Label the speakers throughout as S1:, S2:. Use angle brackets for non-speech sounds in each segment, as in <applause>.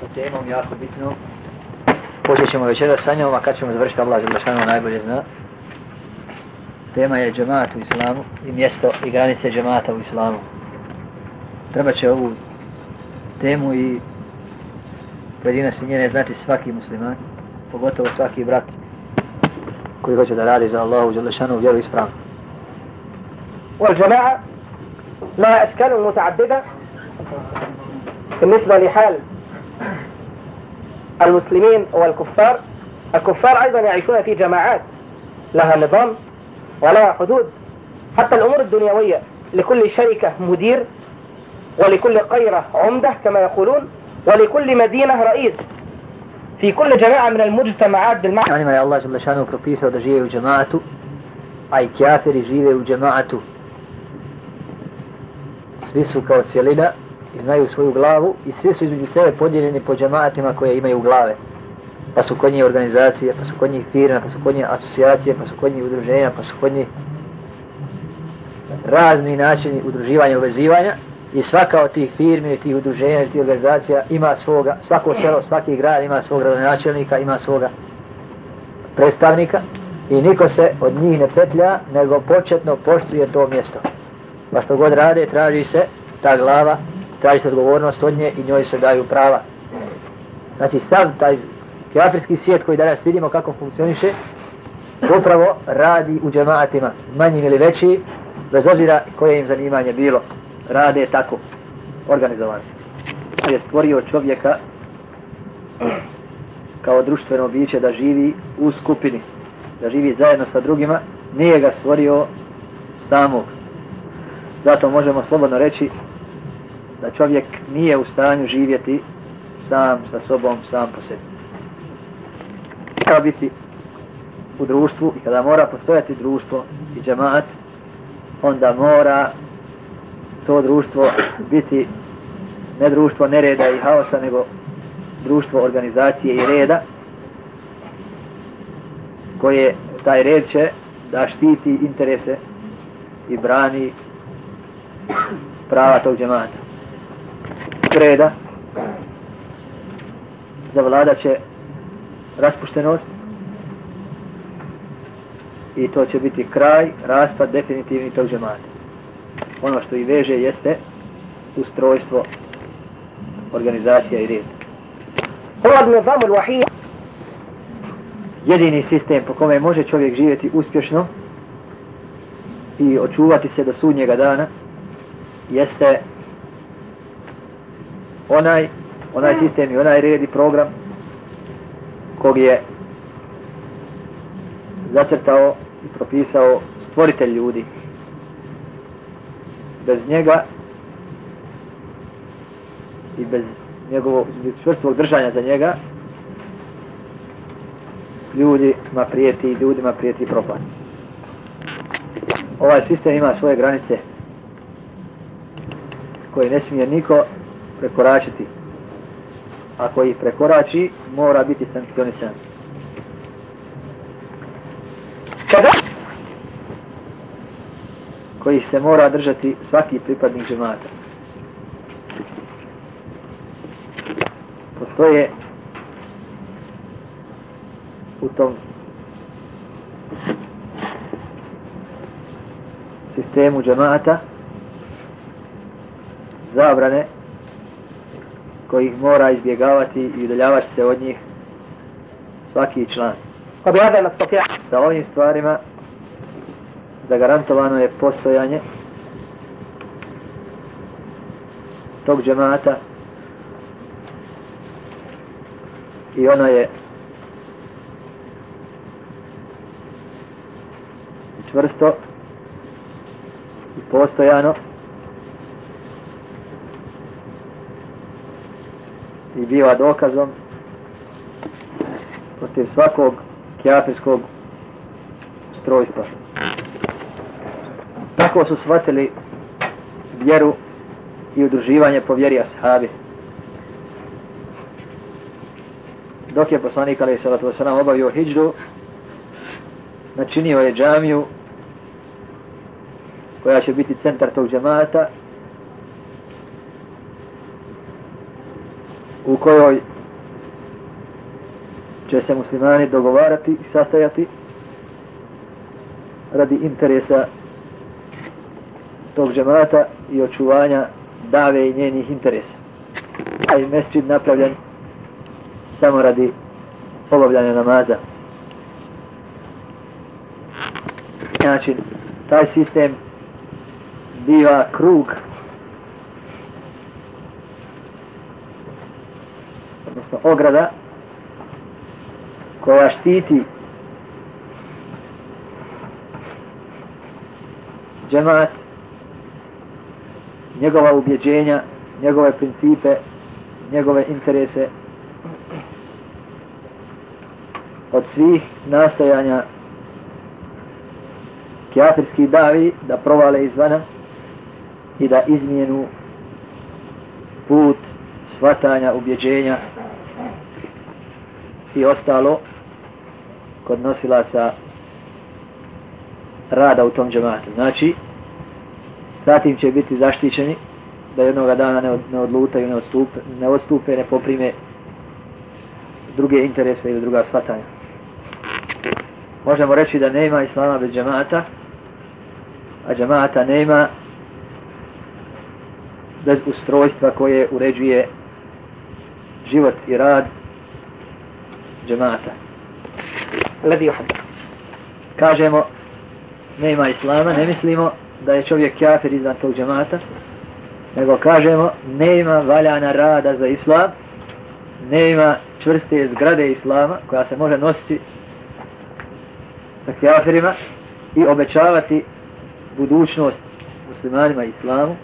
S1: sa temom jako bitno. Počet ćemo večera sa njom, a kad ćemo završiti Allah Želešanu najbolje zna. Tema je džemat u islamu i mjesto i granice džemata u islamu. Treba će ovu temu i pojedinosti njene znati svaki musliman, pogotovo svaki brat koji hoće da radi za Allahu Želešanu vjeru ispravno.
S2: والجماعة لها أشكال متعددة بالنسبة لحال المسلمين والكفار الكفار أيضا يعيشون في جماعات لها نظام ولها حدود. حتى الأمور الدنيوية لكل شركة مدير ولكل قيرة عمدة كما يقولون ولكل مدينة رئيس. في كل جماعة من المجتمعات بالمعنى.
S1: Onima je Allah žele šanu propisao da žive u džematu, a i kjafiri žive u džematu. I znaju svoju glavu i svi su između sebe podijeljeni po džematima koje imaju glave. Pa su kod njih organizacije, pa su kod njih firme, pa su kod njih asocijacije, pa su kod njih udruženja, pa su kod njih razni načini udruživanja i uvezivanja i svaka od tih firmi, tih udruženja, tih organizacija ima svoga, svako selo, svaki grad ima svog gradonačelnika, ima svoga predstavnika i niko se od njih ne petlja, nego početno poštuje to mjesto. Pa što god rade, traži se ta glava, traži se odgovornost od nje i njoj se daju prava. Znači sav taj kafirski svijet koji danas vidimo kako funkcioniše, upravo radi u džemaatima, manjim ili veći, bez obzira koje im zanimanje bilo, rade tako, organizovano. Je stvorio čovjeka kao društveno biće da živi u skupini, da živi zajedno sa drugima, nije ga stvorio samog. Zato možemo slobodno reći da čovjek nije u stanju živjeti sam sa sobom, sam po sebi. Treba biti u društvu i kada mora postojati društvo i džemaat, onda mora to društvo biti ne društvo nereda i haosa, nego društvo organizacije i reda, koje taj red će da štiti interese i brani prava tog džemata drugog reda zavladat će raspuštenost i to će biti kraj, raspad definitivni tog džemata. Ono što i veže jeste ustrojstvo organizacija i
S2: rijeta.
S1: Jedini sistem po kome može čovjek živjeti uspješno i očuvati se do sudnjega dana jeste onaj onaj sistem i onaj red i program kog je zacrtao i propisao stvoritelj ljudi. Bez njega i bez njegovog čvrstvog držanja za njega ljudima prijeti, ljudima prijeti propast. Ovaj sistem ima svoje granice koje ne smije niko prekoračiti. Ako ih prekorači, mora biti sankcionisan.
S2: Kada?
S1: Koji se mora držati svaki pripadnik žemata. Postoje u tom sistemu džemata zabrane kojih mora izbjegavati i udaljavati se od njih svaki član. Sa ovim stvarima zagarantovano je postojanje tog džemata i ono je čvrsto i postojano biva dokazom protiv svakog kjafirskog strojstva. Tako su shvatili vjeru i udruživanje po vjeri ashabi. Dok je poslanik alaih salatu wasalam obavio hijđu, načinio je džamiju koja će biti centar tog džemata u kojoj će se muslimani dogovarati i sastajati radi interesa tog džemata i očuvanja dave i njenih interesa. A i mesčid napravljen samo radi obavljanja namaza. Znači, taj sistem biva krug odnosno ograda koja štiti džemat njegova ubjeđenja njegove principe njegove interese od svih nastojanja kjafirskih davi da provale izvana i da izmijenu put shvatanja, ubjeđenja i ostalo kod nosilaca rada u tom džematu. Znači, satim će biti zaštićeni da jednog dana ne, od, ne odlutaju, ne odstupe, ne odstupe, ne poprime druge interese ili druga shvatanja. Možemo reći da nema islama bez džemata, a džemata nema bez ustrojstva koje uređuje život i rad džemata.
S2: Ledi uhadda.
S1: Kažemo, nema islama, ne mislimo da je čovjek kafir izvan tog džemata, nego kažemo, nema valjana rada za islam, nema čvrste zgrade islama koja se može nositi sa kafirima i obećavati budućnost muslimanima i islamu,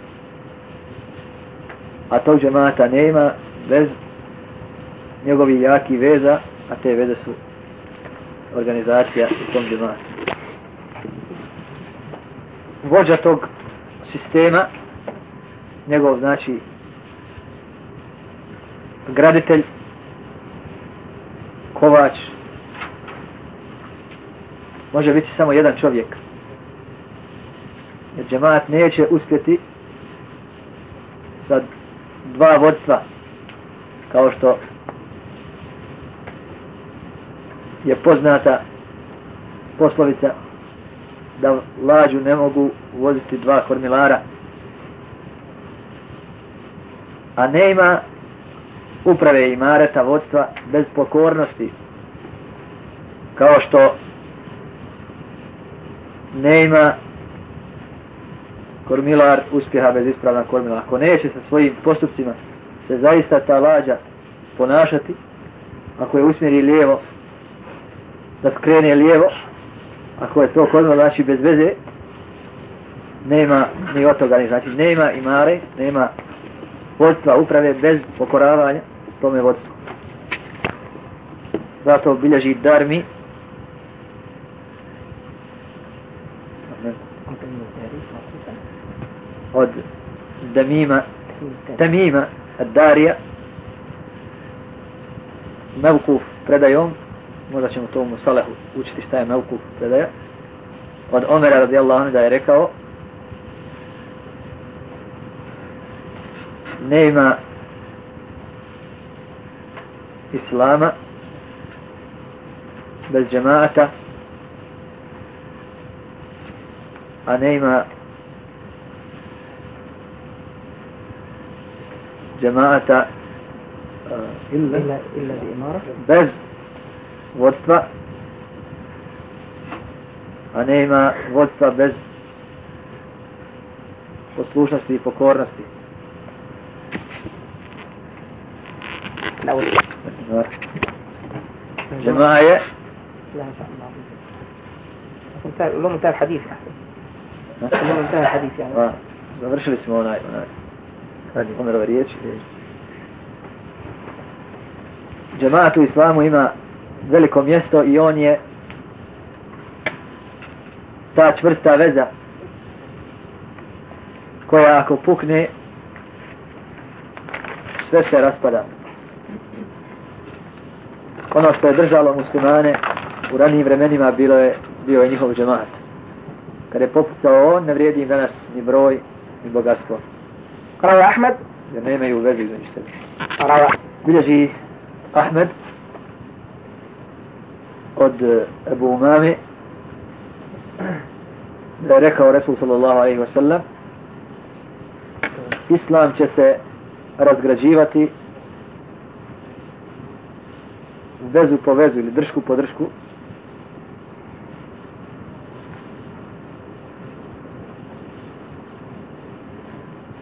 S1: a tog džemata nema bez njegovi jaki veza, a te veze su organizacija u tom džematu. Vođa tog sistema, njegov znači graditelj, kovač, može biti samo jedan čovjek. Jer džemat neće uspjeti sa dva vodstva, kao što je poznata poslovica da lađu ne mogu voziti dva kormilara a nema uprave i mareta vodstva bez pokornosti kao što nema kormilar uspjeha bez ispravna kormila. Ako neće sa svojim postupcima se zaista ta lađa ponašati ako je usmjeri lijevo da skrene lijevo, ako je to kodno znači bez veze, nema ni od toga, znači nema imare, nema vodstva uprave bez pokoravanja tome vodstvu. Zato bilježi darmi od Damima Damima Darija Mevkuf predajom možda ćemo to u Musalehu učiti šta je Mevkuf predaja, od Omera radijallahu anhu da je rekao, nema islama bez džemaata, a nema džemaata uh, illa, illa, illa bez vodstva, a nema vodstva bez poslušnosti i pokornosti. جماعة
S2: لا ان شاء الله لهم انتهى الحديث احسن لهم انتهى الحديث يعني
S1: اه ما برش الاسم هنا هذه عمر وريتش جماعة الإسلام ima veliko mjesto i on je ta čvrsta veza koja ako pukne sve se raspada. Ono što je držalo muslimane u ranijim vremenima bilo je bio je njihov džemat kada je popucao on ne vrijedi im danas ni broj ni bogatstvo.
S2: Ravi Ahmed.
S1: Jer nemaju vezu između sebe. Bilježi Ahmed od eh, Ebu Umame da je rekao Resul sallallahu alaihi wasallam Islam će se razgrađivati vezu po vezu ili dršku po dršku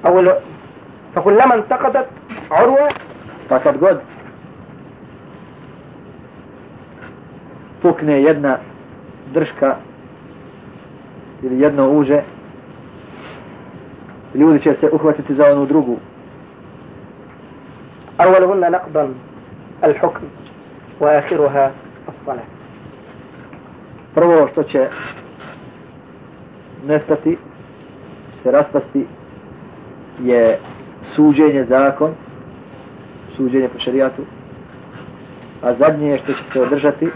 S2: أول فكلما انتقدت عروة
S1: pa kad pukne jedna drška ili jedno uže ljudi će se uhvatiti za onu drugu
S2: أولهن نقضا الحكم وآخرها الصلاة
S1: prvo što će nestati se raspasti je suđenje zakon suđenje po šarijatu a zadnje što će se održati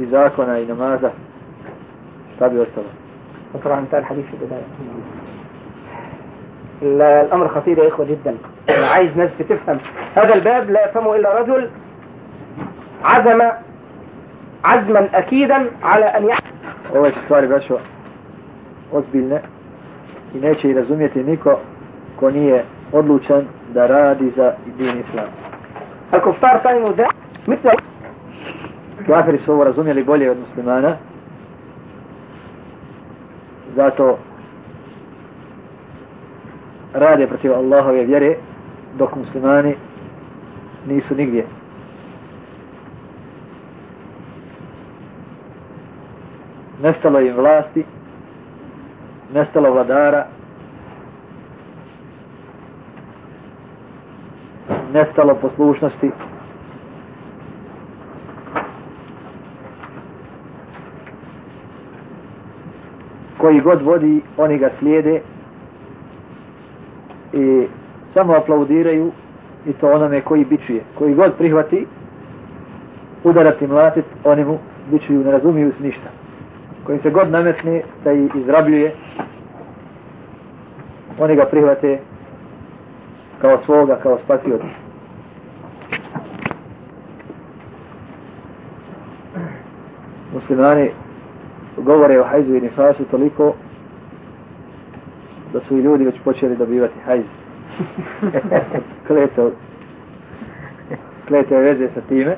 S1: i zakona i namaza. Šta bi ostalo?
S2: وطبعا انتهى الحديث في البداية ال- الأمر خطير يا إخوة جدا أنا عايز ناس بتفهم هذا الباب لا يفهمه إلا رجل عزم عزما أكيدا على أن يحكم
S1: su stvari braćo ozbiljne i neće ih razumjeti niko ko nije odlučan da radi za din. Ako
S2: star stavimo da, misle.
S1: Kafiri su ovo razumjeli bolje od muslimana. Zato rade protiv Allahove vjere dok muslimani nisu nigdje. Nestalo im vlasti, nestalo vladara, nestalo poslušnosti, koji god vodi, oni ga slijede i samo aplaudiraju i to onome koji bičuje. Koji god prihvati, udarati mlatit, oni mu bičuju, ne razumiju se ništa. Koji se god nametne da ih izrabljuje, oni ga prihvate kao svoga, kao spasioca. Muslimani govore o hajzu i nifasu toliko da su i ljudi već počeli dobivati hajz. Kleto, <laughs> klete veze sa time.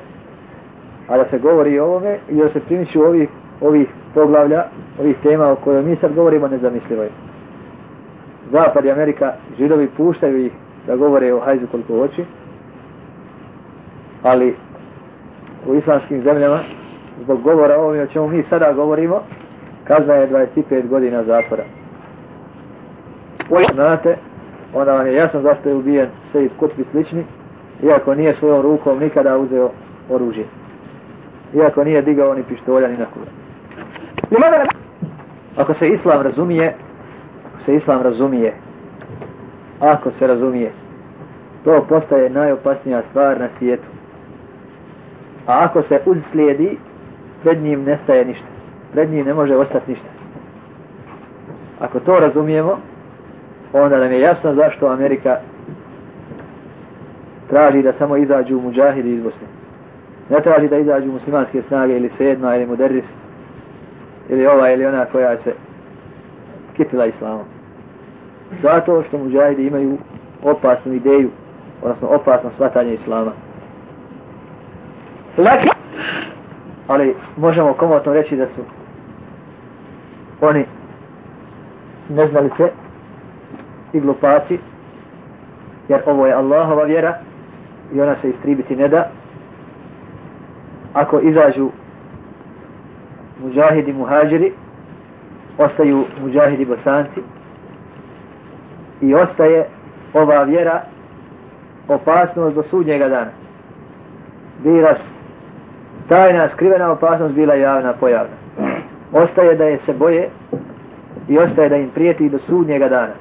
S1: A da se govori o ovome i da se primiču ovih, ovih poglavlja, ovih tema o kojoj mi sad govorimo nezamislivo je. Zapad i Amerika, židovi puštaju ih da govore o hajzu koliko hoće, ali u islamskim zemljama zbog govora o ovome o čemu mi sada govorimo, kazna je 25 godina zatvora. Znate, onda vam je jasno zašto je ubijen Sejid Kutbi slični, iako nije svojom rukom nikada uzeo oružje. Iako nije digao ni pištolja ni na
S2: koga.
S1: Ako se islam razumije, ako se islam razumije, ako se razumije, to postaje najopasnija stvar na svijetu. A ako se uzslijedi, pred njim nestaje ništa. Pred njim ne može ostati ništa. Ako to razumijemo, onda nam je jasno zašto Amerika traži da samo izađu muđahidi iz Bosne. Ne traži da izađu muslimanske snage ili sedma ili mudarris ili ova ili ona koja se kitila islamom. Zato što muđahidi imaju opasnu ideju, odnosno opasno shvatanje islama.
S2: Lekar!
S1: Ali možemo komotno reći da su oni neznalice i glupaci, jer ovo je Allahova vjera i ona se istribiti ne da. Ako izađu muđahidi muhađiri, ostaju muđahidi bosanci i ostaje ova vjera opasnost do sudnjega dana. Biras tajna, skrivena opasnost bila javna, pojavna. Ostaje da je se boje i ostaje da im prijeti do sudnjega dana.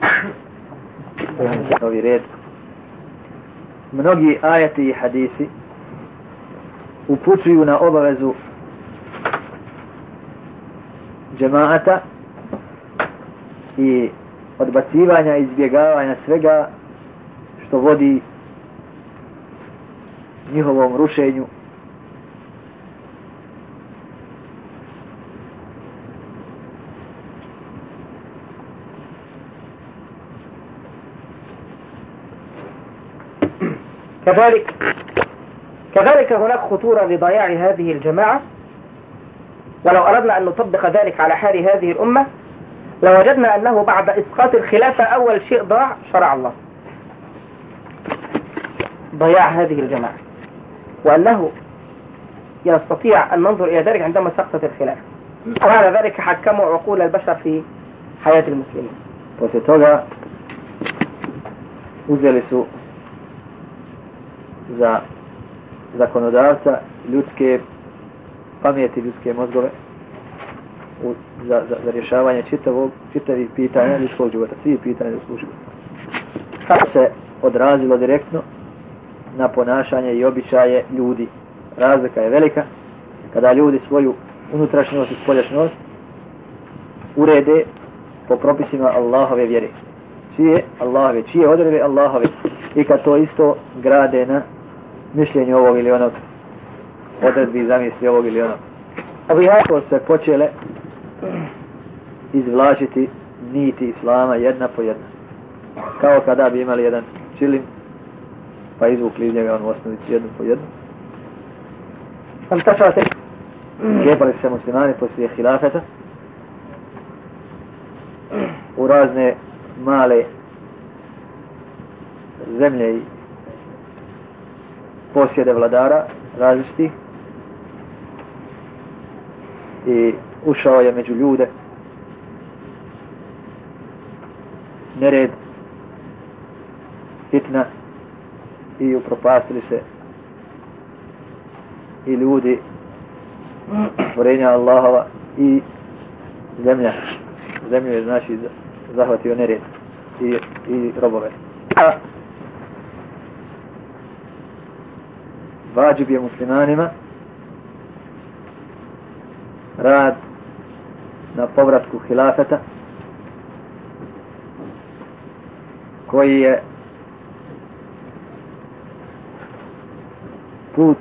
S1: <clears throat> Novi red. Mnogi ajati i hadisi upućuju na obavezu džemaata i odbacivanja i izbjegavanja svega što vodi njihovom rušenju
S2: كذلك كذلك هناك خطورة لضياع هذه الجماعة. ولو أردنا أن نطبق ذلك على حال هذه الأمة لوجدنا أنه بعد إسقاط الخلافة أول شيء ضاع شرع الله. ضياع هذه الجماعة. وأنه يستطيع أن ننظر إلى ذلك عندما سقطت الخلافة. وعلى ذلك حكموا عقول البشر في حياة المسلمين.
S1: Poslije toga za zakonodavca ljudske pameti, ljudske mozgove u, za, za, za rješavanje čitavog, čitavih pitanja ljudskog života, svih pitanja ljudskog života. Kako se odrazilo direktno na ponašanje i običaje ljudi. Razlika je velika kada ljudi svoju unutrašnjost i spoljašnjost urede po propisima Allahove vjere. Čije Allahove, čije odrebe Allahove. I kad to isto grade na mišljenju ovog ili onog odredbi i zamisli ovog ili onog. Tako se počele izvlačiti niti Islama jedna po jedna. Kao kada bi imali jedan čilim, pa izvukli iz njega onu osnovicu jednu po jednu. Cijepali se muslimani poslije hilafeta u razne male zemlje i posjede vladara različitih. I ušao je među ljude. Nered fitna i upropastili se i ljudi stvorenja Allahova i zemlja. Zemlju je znači zahvatio nered i, i robove. Vađib je muslimanima rad na povratku hilafeta koji je put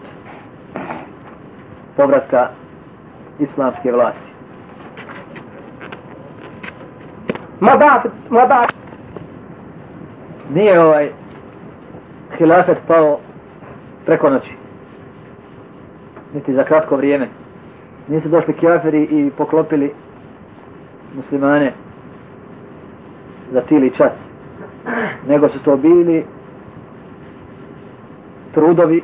S1: povratka islamske vlasti.
S2: Madaf, madaf.
S1: Nije ovaj hilafet pao preko noći niti za kratko vrijeme. Nisu došli kjaferi i poklopili muslimane za tili čas. Nego su to bili trudovi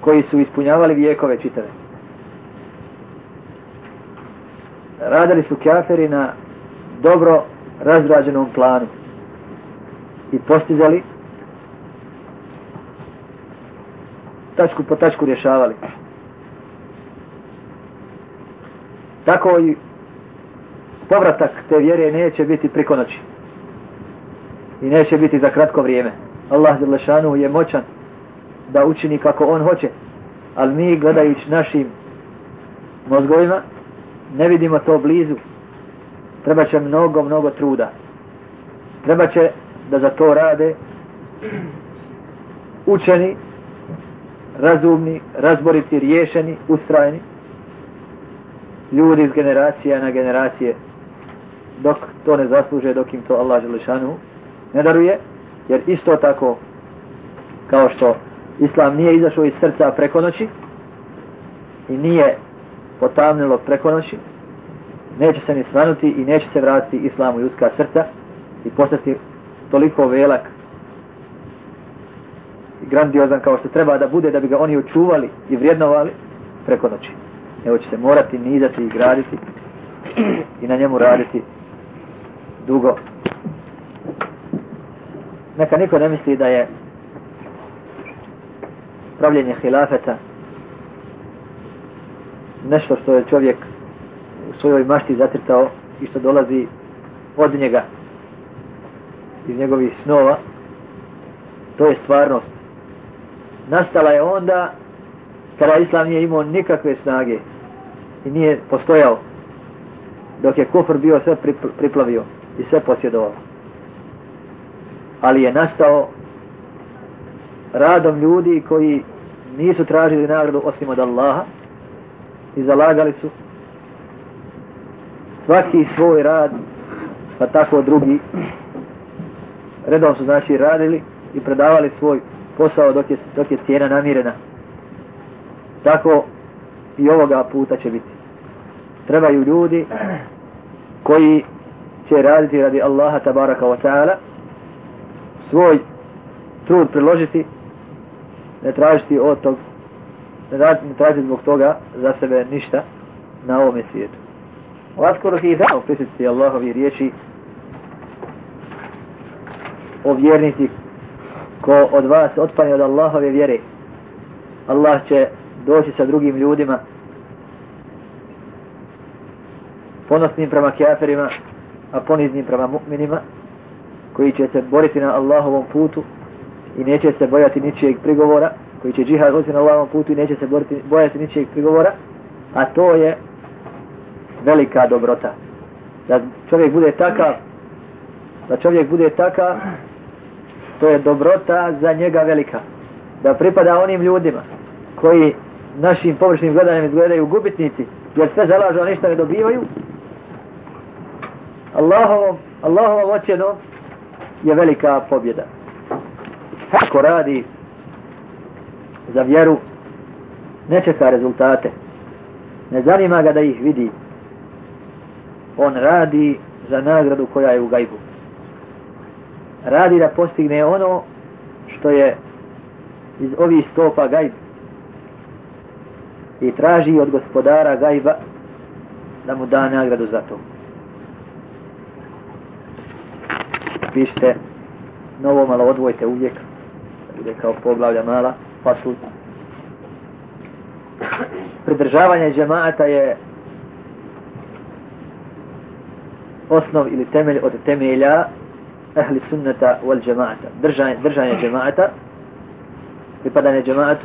S1: koji su ispunjavali vijekove čitave. Radili su kjaferi na dobro razrađenom planu i postizali tačku po tačku rješavali. Tako i povratak te vjere neće biti priko noći. I neće biti za kratko vrijeme. Allah Đelešanu je moćan da učini kako on hoće. Ali mi gledajući našim mozgovima ne vidimo to blizu. Treba će mnogo, mnogo truda. Treba će da za to rade učeni razumni, razboriti, riješeni, ustrajni. Ljudi iz generacije na generacije dok to ne zasluže, dok im to Allah Želešanu ne daruje, jer isto tako kao što Islam nije izašao iz srca preko noći i nije potamnilo preko noći, neće se ni svanuti i neće se vratiti Islamu ljudska srca i postati toliko velak grandiozan kao što treba da bude da bi ga oni očuvali i vrijednovali preko noći. Evo će se morati nizati i graditi i na njemu raditi dugo. Neka niko ne misli da je pravljenje hilafeta nešto što je čovjek u svojoj mašti zacrtao i što dolazi od njega iz njegovih snova to je stvarnost nastala je onda kada islam nije imao nikakve snage i nije postojao dok je kufr bio sve priplavio i sve posjedovao. Ali je nastao radom ljudi koji nisu tražili nagradu osim od Allaha i zalagali su svaki svoj rad pa tako drugi. Redom su znači radili i predavali svoj posao dok je, dok je cijena namirena. Tako i ovoga puta će biti. Trebaju ljudi koji će raditi radi Allaha tabaraka wa ta'ala svoj trud priložiti ne tražiti od tog ne tražiti zbog toga za sebe ništa na ovome svijetu.
S2: Vatkoro ti dao
S1: prisutiti Allahovi riječi o vjernici ko od vas otpane od Allahove vjere Allah će doći sa drugim ljudima ponosnim prema kjaferima a poniznim prema mu'minima koji će se boriti na Allahovom putu i neće se bojati ničijeg prigovora koji će džihad voditi na Allahovom putu i neće se boriti, bojati ničijeg prigovora a to je velika dobrota. Da čovjek bude takav da čovjek bude takav to je dobrota za njega velika da pripada onim ljudima koji našim površnim gledanjem izgledaju gubitnici jer sve zalažu a ništa ne dobivaju. Allahovom Allahovom ocjenom je velika pobjeda. Ako radi za vjeru ne čeka rezultate. Ne zanima ga da ih vidi. On radi za nagradu koja je u gajbu radi da postigne ono što je iz ovih stopa gajb. I traži od gospodara gajba da mu da nagradu za to. Pišite novo malo odvojite uvijek bude kao poglavlja mala fasl pridržavanje džemaata je osnov ili temelj od temelja أهل السنة والجماعة. درجة درجة يا جماعة. بدل يا جماعة.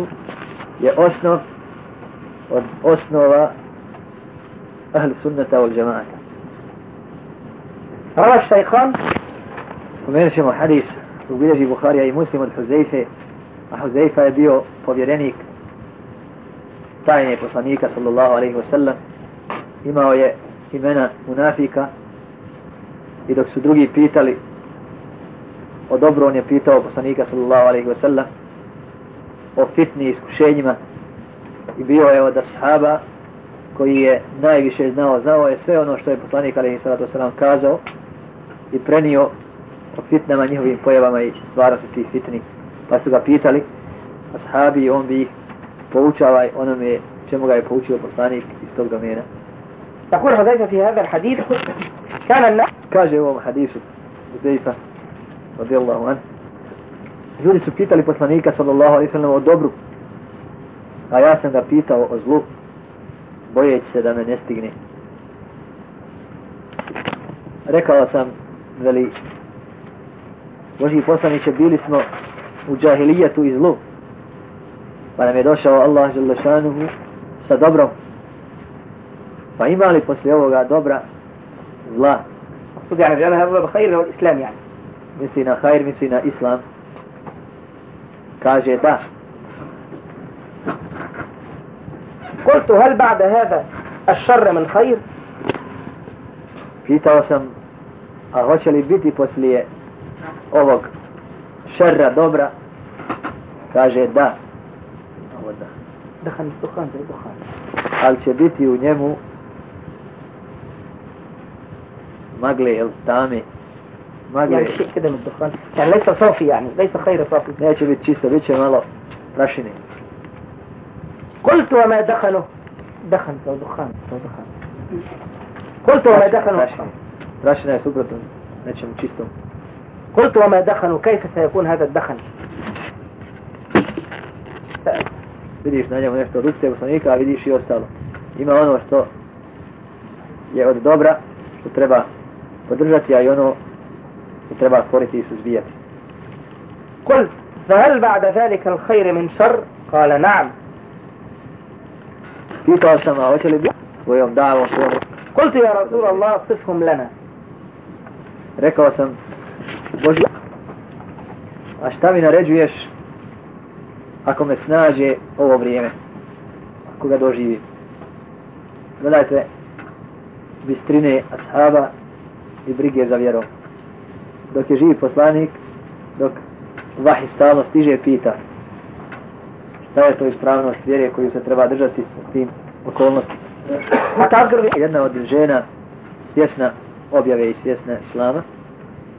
S1: يا أسنوف وأسنوف أهل السنة والجماعة.
S2: روى الشيخان.
S1: سمير شمو حديث وبيجي بخاري أي مسلم الحزيفة حزيفة بيو بوبيرينيك تعني بصانيك صلى الله عليه وسلم. إما ويا إمانا منافكة إذا كسدوغي بيتالي o dobro on je pitao poslanika sallallahu alaihi wasallam o fitni iskušenjima i bio je od ashaba koji je najviše znao, znao je sve ono što je poslanik alaihi sallatu wasallam kazao i prenio o fitnama njihovim pojavama i stvarnosti tih fitni pa su ga pitali ashabi i on bi ih poučavaj onome čemu ga je poučio poslanik iz tog domena
S2: يقول حذيفة في هذا الحديث كان الناس
S1: kaže u ovom hadisu Uzeifa radijallahu an ljudi su pitali poslanika sallallahu alaihi sallam o dobru a ja sam ga pitao o zlu bojeći se da me ne stigne rekao sam veli Boži poslaniće bili smo u džahilijetu i zlu pa nam je došao Allah želešanuhu sa dobrom pa imali poslije ovoga dobra zla
S2: مقصود يعني بأن هذا بخير والإسلام يعني
S1: misli na hajr, misli na islam, kaže da.
S2: Kultu, hal ba'da hada ašarra man hajr?
S1: Pitao sam, a hoće li biti poslije ovog šarra dobra? Kaže da. Ovo da.
S2: Dohan, dohan, duhan.
S1: Ali će biti u njemu magle, jel, tame,
S2: يعني شيء كده من الدخان يعني ليس صافي يعني ليس خير صافي
S1: neće biti čisto, bit će malo prašine
S2: قلت وما دخنه دخن لو دخان لو دخان قلت وما دخنه
S1: prašina je suprotno nečemu čistom
S2: قلت وما دخنوا كيف سيكون هذا الدخن سأل
S1: vidiš na njemu nešto od upte poslanika, a vidiš i ostalo. Ima ono što je od dobra, što treba podržati, a i ono što treba koriti i suzbijati.
S2: قلت فهل بعد ذلك الخير من شر قال نعم
S1: Pitao sam, a hoće li biti svojom davom, svojom...
S2: قلت يا رسول الله صفهم لنا
S1: Rekao sam, Boži, a šta mi naređuješ ako me snađe ovo vrijeme, ako ga doživi. Gledajte, bistrine ashaba i brige za vjerom. dok je živ poslanik, dok vahi stalno stiže pita šta je to ispravnost vjere koju se treba držati u tim okolnostima. A jedna od žena svjesna objave i svjesna islama,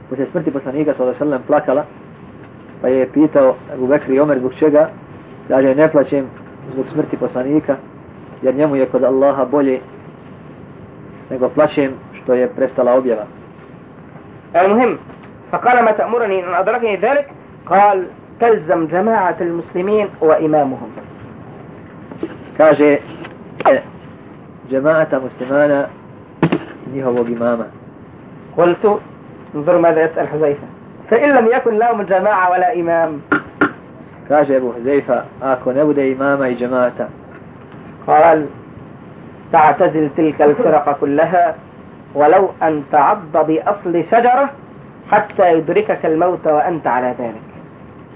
S1: poslije smrti poslanika sa Oselem plakala, pa je pitao Abu Bekri Omer zbog čega, kaže ne plaćem zbog smrti poslanika, jer njemu je kod Allaha bolje nego plaćem što je prestala objava.
S2: Al-Muhim, فقال ما تأمرني أن أدركني ذلك؟ قال تلزم جماعة المسلمين وإمامهم.
S1: kaže جماعة مسلمانا njihovog imama.
S2: قلت انظر ماذا يسأل حذيفة. فإن لم يكن لهم جماعة ولا إمام.
S1: kaže Huzaifa, ako ne bude imama i džemata,
S2: قال تعتزل تلك الفرق كلها ولو أن تعض بأصل شجرة حتى يدركك الموت وأنت على ذلك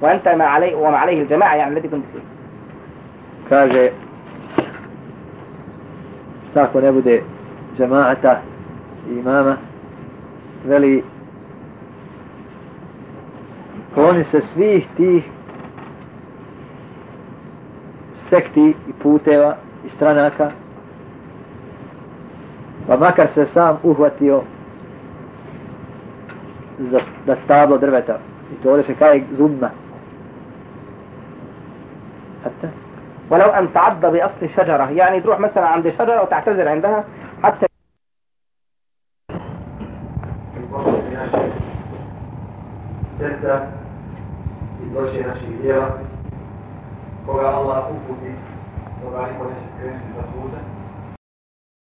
S2: وأنت ما عليه وما عليه الجماعة يعني التي كنت فيه
S1: kaže tako ne bude džemata i imama veli kloni se svih tih sekti i puteva i stranaka pa makar se sam uhvatio za, da stablo drveta. I to ovdje se kaje zubna.
S2: حتى ولو أن تعض بأصل شجرة يعني تروح مثلا عند شجرة وتعتذر عندها حتى
S1: srca i zločije